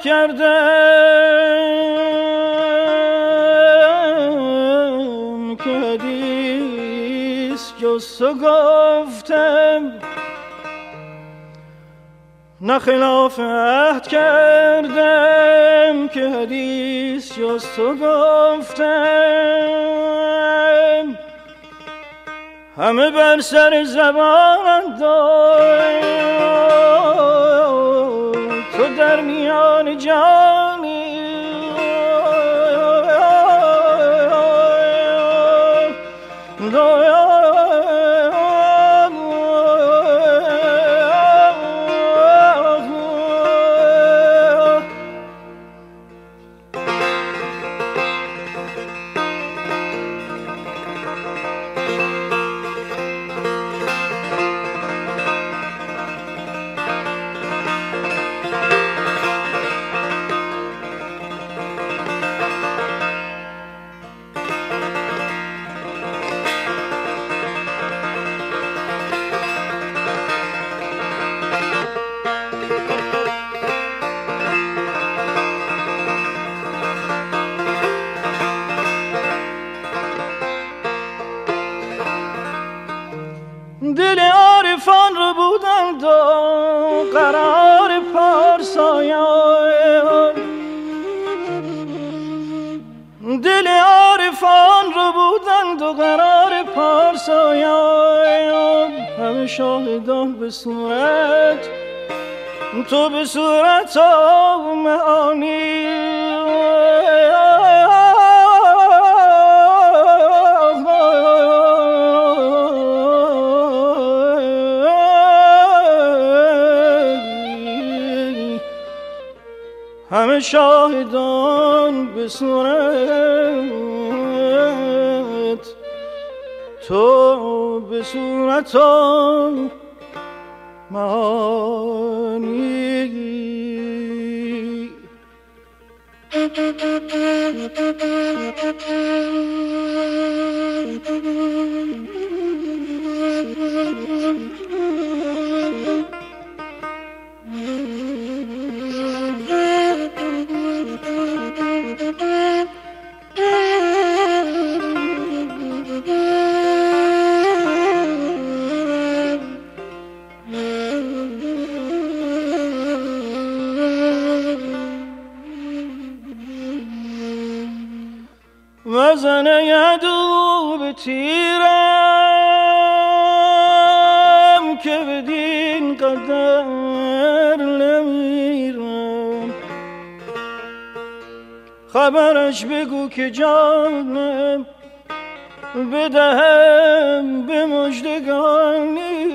کردم که حدیث جز گفتم نه عهد کردم که حدیث جز تو گفتم همه بر سر زبان تو در میان جانی دل عارفان رو بودند و قرار پارسایان دل عارفان رو بودند و قرار پارسایان همه شاهدان به صورت تو به صورت معانی. شاهدان به صورت. تو به صورت معانی وزن یدو به تیرم که بدین قدر نمیرم. خبرش بگو که جانم بدهم به مجدگانی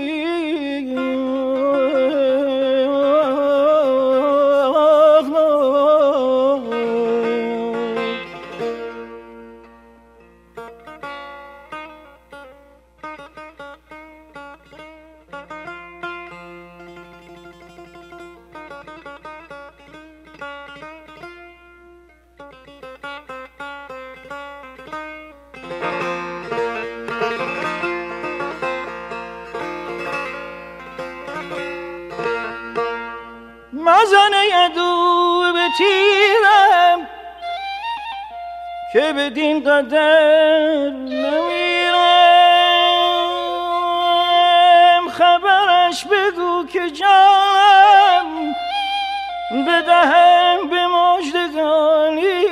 که بدین قدر نمیرم. خبرش بگو که جانم بدهم به مجدگانی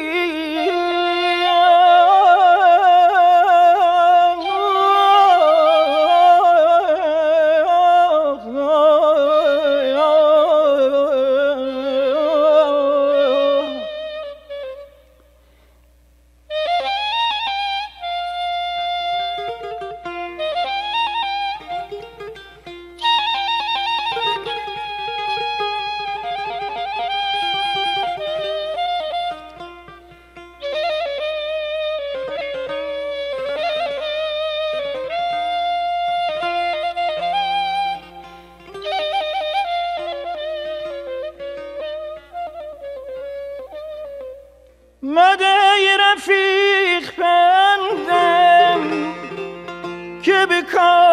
مده ای رفیق پندم که به کار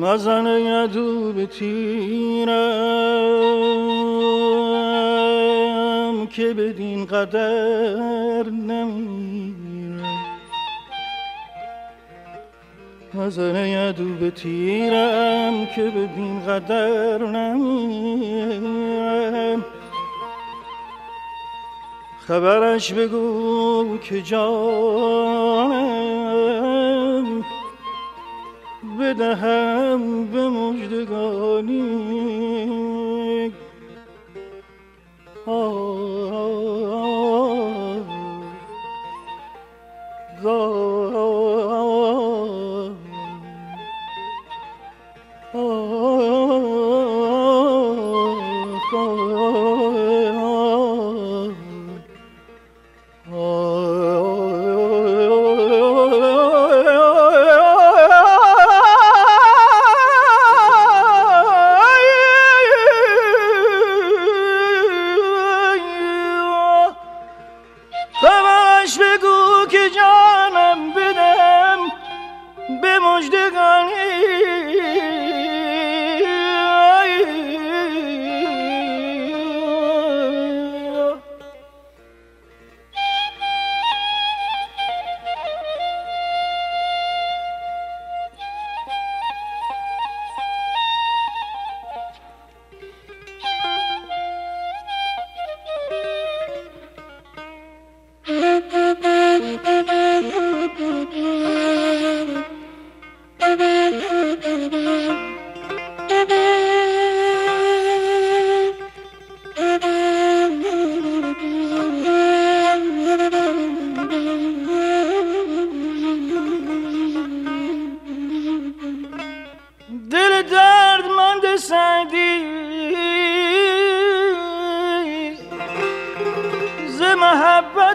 مزن دو به تیرم که بدین قدر نمیرم مزن یدو به تیرم که بدین قدر نمیرم خبرش بگو که جانم بدهم به مجدگانی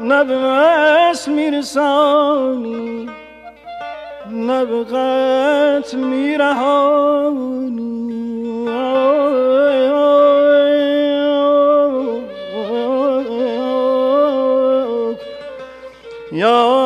نه به وصل میرسانی نه به قتل میرهانی. یا